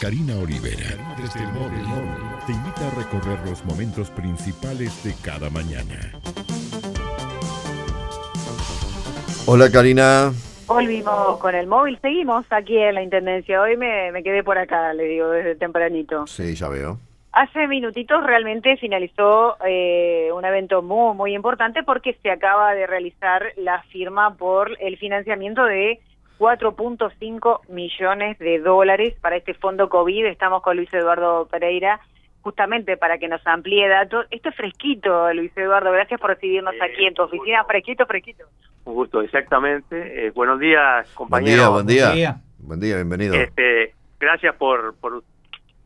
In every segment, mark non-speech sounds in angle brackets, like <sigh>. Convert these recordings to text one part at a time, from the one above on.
Karina Olivera, desde el móvil, te invita a recorrer los momentos principales de cada mañana. Hola Karina. Volvimos con el móvil, seguimos aquí en la Intendencia. Hoy me, me quedé por acá, le digo, desde tempranito. Sí, ya veo. Hace minutitos realmente finalizó eh, un evento muy, muy importante porque se acaba de realizar la firma por el financiamiento de 4.5 millones de dólares para este fondo COVID. Estamos con Luis Eduardo Pereira justamente para que nos amplíe datos. Esto es fresquito, Luis Eduardo. Gracias por recibirnos Eh, aquí en tu oficina. Fresquito, fresquito. Un gusto, exactamente. Eh, buenos días, compañeros. Buen día, buen día. Buen día. Bienvenido. Este, gracias por, por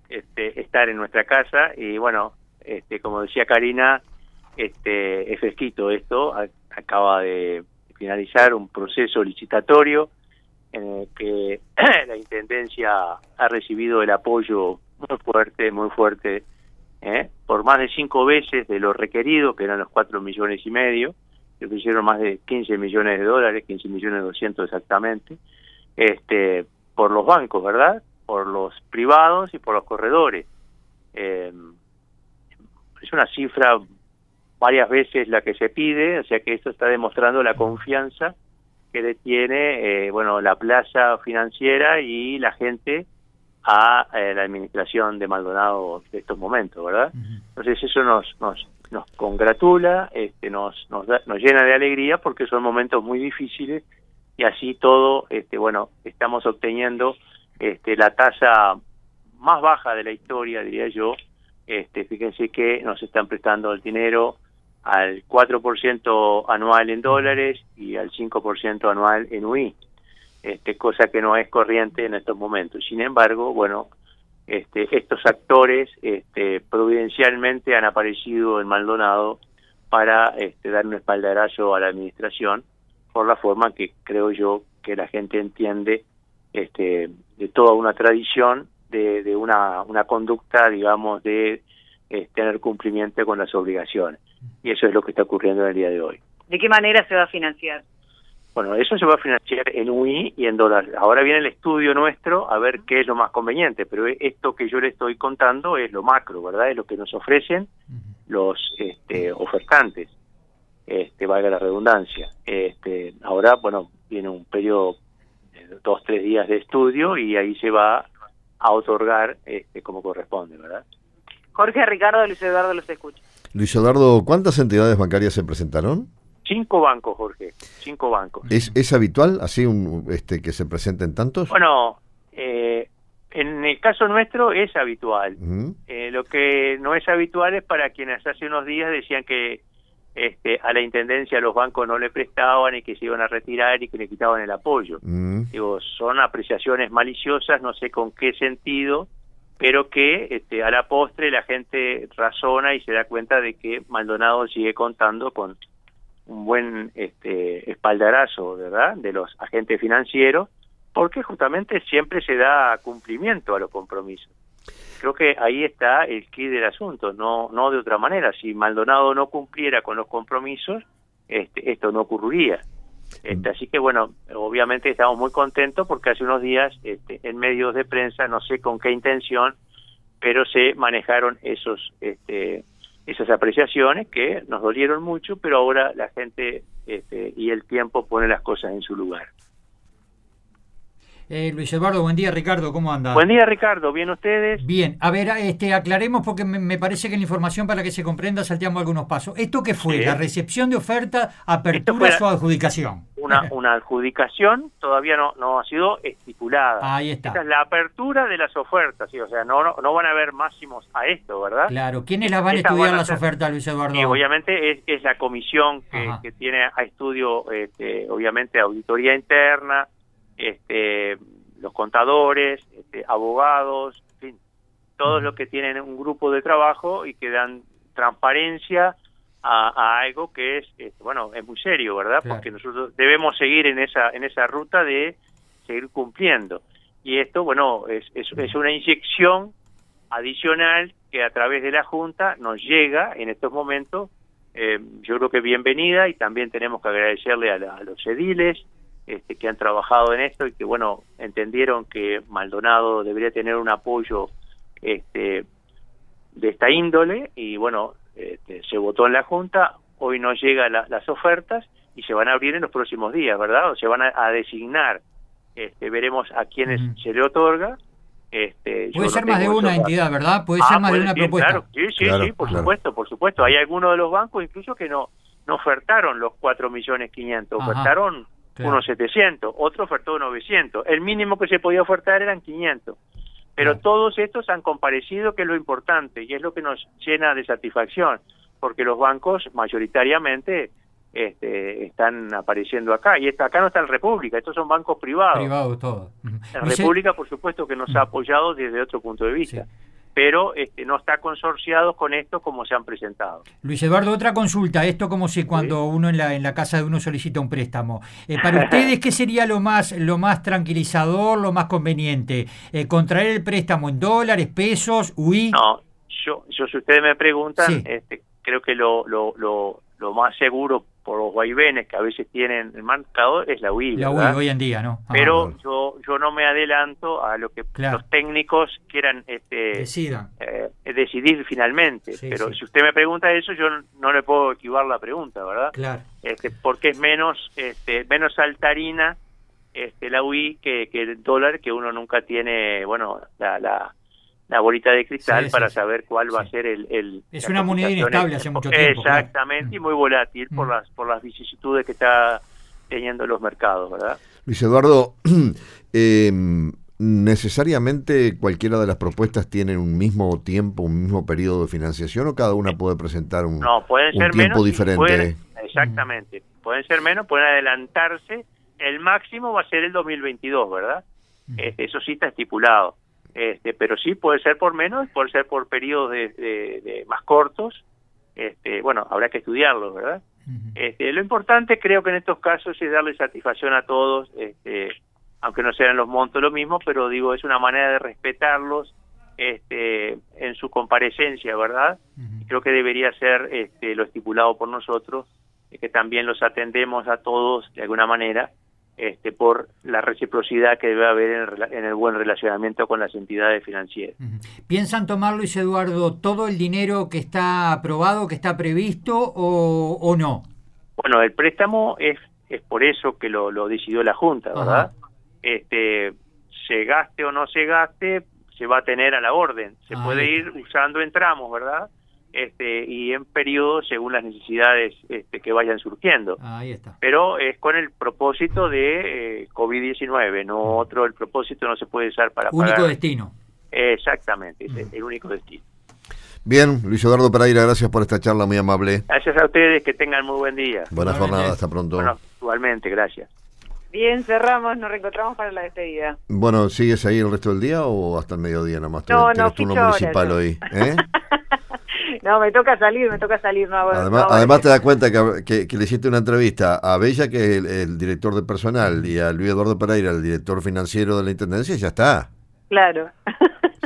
este, estar en nuestra casa y bueno, este, como decía Karina, este, es fresquito esto. A- acaba de finalizar un proceso licitatorio el que <clears throat> la intendencia ha recibido el apoyo muy fuerte, muy fuerte, ¿eh? por más de cinco veces de lo requerido, que eran los cuatro millones y medio, que hicieron más de 15 millones de dólares, 15 millones 200 exactamente, este, por los bancos, ¿verdad? Por los privados y por los corredores. Eh, es una cifra varias veces la que se pide, o sea que esto está demostrando la confianza que le tiene, eh, bueno, la plaza financiera y la gente a eh, la administración de Maldonado de estos momentos, ¿verdad? Entonces eso nos nos nos congratula, este, nos nos, da- nos llena de alegría porque son momentos muy difíciles y así todo, este, bueno, estamos obteniendo este, la tasa más baja de la historia, diría yo. Este, fíjense que nos están prestando el dinero al 4% anual en dólares y al 5% anual en UI, este, cosa que no es corriente en estos momentos. Sin embargo, bueno, este, estos actores este, providencialmente han aparecido en Maldonado para este, dar un espaldarazo a la administración por la forma que creo yo que la gente entiende este, de toda una tradición, de, de una, una conducta, digamos, de eh, tener cumplimiento con las obligaciones. Y eso es lo que está ocurriendo en el día de hoy. ¿De qué manera se va a financiar? Bueno, eso se va a financiar en UI y en dólares. Ahora viene el estudio nuestro a ver qué es lo más conveniente, pero esto que yo le estoy contando es lo macro, ¿verdad? Es lo que nos ofrecen los este, ofertantes, este, valga la redundancia. Este, ahora, bueno, viene un periodo de dos, tres días de estudio y ahí se va a otorgar este, como corresponde, ¿verdad? Jorge, Ricardo, Luis Eduardo los escucha. Luis Eduardo, ¿cuántas entidades bancarias se presentaron? Cinco bancos, Jorge, cinco bancos. ¿Es, es habitual así un, este que se presenten tantos? Bueno, eh, en el caso nuestro es habitual. Eh, lo que no es habitual es para quienes hace unos días decían que este, a la intendencia los bancos no le prestaban y que se iban a retirar y que le quitaban el apoyo. Mm. Digo, son apreciaciones maliciosas, no sé con qué sentido, pero que este, a la postre la gente razona y se da cuenta de que Maldonado sigue contando con un buen este, espaldarazo, ¿verdad?, de los agentes financieros, porque justamente siempre se da cumplimiento a los compromisos. Creo que ahí está el quid del asunto, no no de otra manera. Si Maldonado no cumpliera con los compromisos, este, esto no ocurriría. Este, así que bueno, obviamente estamos muy contentos porque hace unos días este, en medios de prensa, no sé con qué intención, pero se manejaron esos este, esas apreciaciones que nos dolieron mucho, pero ahora la gente este, y el tiempo pone las cosas en su lugar. Eh, Luis Eduardo, buen día. Ricardo, ¿cómo anda? Buen día, Ricardo. ¿Bien ustedes? Bien, a ver, este, aclaremos porque me, me parece que la información para que se comprenda salteamos algunos pasos. ¿Esto qué fue? Sí. ¿La recepción de oferta, apertura o adjudicación? Una, <laughs> una adjudicación todavía no, no ha sido estipulada. Ahí está. Esta es la apertura de las ofertas, ¿sí? o sea, no, no, no van a haber máximos a esto, ¿verdad? Claro, ¿quiénes las van a estudiar van a las ser- ofertas, Luis Eduardo? Y obviamente es, es la comisión que, que tiene a estudio, este, obviamente, auditoría interna, este, los contadores, este, abogados, en fin, todos los que tienen un grupo de trabajo y que dan transparencia a, a algo que es, este, bueno, es muy serio, ¿verdad? Claro. Porque nosotros debemos seguir en esa en esa ruta de seguir cumpliendo. Y esto, bueno, es, es, es una inyección adicional que a través de la Junta nos llega en estos momentos, eh, yo creo que bienvenida y también tenemos que agradecerle a, la- a los ediles este, que han trabajado en esto y que, bueno, entendieron que Maldonado debería tener un apoyo este, de esta índole y, bueno, este, se votó en la Junta, hoy no llegan las ofertas y se van a abrir en los próximos días, ¿verdad? O se van a, designar, este, veremos a quiénes se le otorga. Este, puede ser más de una entidad, ¿verdad? Puede ser ah, más de una propuesta. Claro, sí, sí, sí, por supuesto, por supuesto. Hay algunos de los bancos incluso que no no ofertaron los cuatro millones ofertaron unos 700, otro ofertó 900. El mínimo que se podía ofertar eran 500. Pero todos estos han comparecido, que es lo importante y es lo que nos llena de satisfacción, porque los bancos mayoritariamente este, están apareciendo acá. Y acá no está el República, estos son bancos privados. Privados todos. La República, por supuesto, que nos ha apoyado desde otro punto de vista pero este, no está consorciado con esto como se han presentado. Luis Eduardo, otra consulta, esto como si cuando uno en la, en la casa de uno solicita un préstamo. Eh, para ustedes, <laughs> ¿qué sería lo más, lo más tranquilizador, lo más conveniente? Eh, ¿Contraer el préstamo en dólares, pesos, UI? No, yo, yo si ustedes me preguntan, este, creo que lo, lo, lo, lo más seguro por los vaivenes que a veces tienen el marcador es la UI. La UI hoy en día, ¿no? Ah, Pero yo yo no me adelanto a lo que los técnicos quieran este, Decidan. Eh, decidir finalmente. Pero si usted me pregunta eso, yo no le puedo equivar la pregunta, ¿verdad? Claro. Este, porque es menos este, menos saltarina este, la UI que, que el dólar, que uno nunca tiene, bueno, la, la la bolita de cristal para saber cuál va a ser el... el es una moneda inestable hace mucho tiempo. Exactamente, y muy volátil por, mm. las, por las vicisitudes que está teniendo los mercados, ¿verdad? Luis Eduardo, <clears throat> em, ¿necesariamente cualquiera de las propuestas tienen un mismo tiempo, un mismo periodo de financiación o cada una puede presentar un, no, pueden ser tiempo menos, diferente? exactamente, pueden ser menos, pueden adelantarse, el máximo va a ser el 2022, ¿verdad? eso sí está estipulado este, pero sí puede ser por menos, puede ser por periodos de, más cortos, este, bueno, habrá que estudiarlo, ¿verdad? este, lo importante creo que en estos casos es darle satisfacción a todos, este, aunque no sean los montos lo mismo, pero digo, es una manera de respetarlos este, en su comparecencia, ¿verdad? Creo que debería ser este, lo estipulado por nosotros, que también los atendemos a todos de alguna manera, este, por la reciprocidad que debe haber en el, buen relacionamiento con las entidades financieras. ¿Piensan tomar, Luis Eduardo, todo el dinero que está aprobado, que está previsto o, no? Bueno, el préstamo es, es por eso que lo, decidió la Junta, ¿verdad? Este, se gaste o no se gaste, se va a tener a la orden. Se puede ir usando en tramos, ¿verdad? Este, y en periodos según las necesidades este, que vayan surgiendo. Ahí está. Pero es con el propósito de eh, COVID-19, no otro, el propósito no se puede usar para... Único destino. Exactamente, es el, único destino. Bien, Luis Eduardo Pereira, gracias por esta charla muy amable. Gracias a ustedes, que tengan muy buen día. Buena jornada, hasta pronto. Bueno, igualmente, gracias. Bien, cerramos, nos reencontramos para la despedida. Bueno, ¿sigues ahí el resto del día o hasta el mediodía nomás? No, no, turno municipal hoy, ¿eh? <laughs> No, me toca salir, me toca salir. No, además, además te das cuenta que, le hiciste una entrevista a Bella, que es el, director de personal, y a Luis Eduardo Pereira, el director financiero de la Intendencia, y ya está. Claro. <laughs>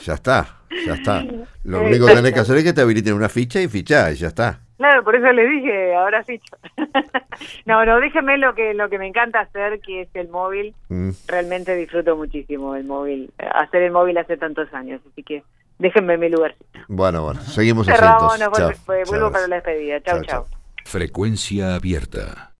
Ya está, ya está. Lo único que tenés que hacer es que te habiliten una ficha y fichá, y ya está. Claro, por eso le dije, ahora ficho. <laughs> no, no, déjeme lo que lo que me encanta hacer, que es el móvil. Mm. Realmente disfruto muchísimo el móvil, hacer el móvil hace tantos años, así que déjenme en mi lugar. Bueno, bueno, seguimos así. Cerramos, vuelvo para la despedida. Chau, chau. Frecuencia abierta.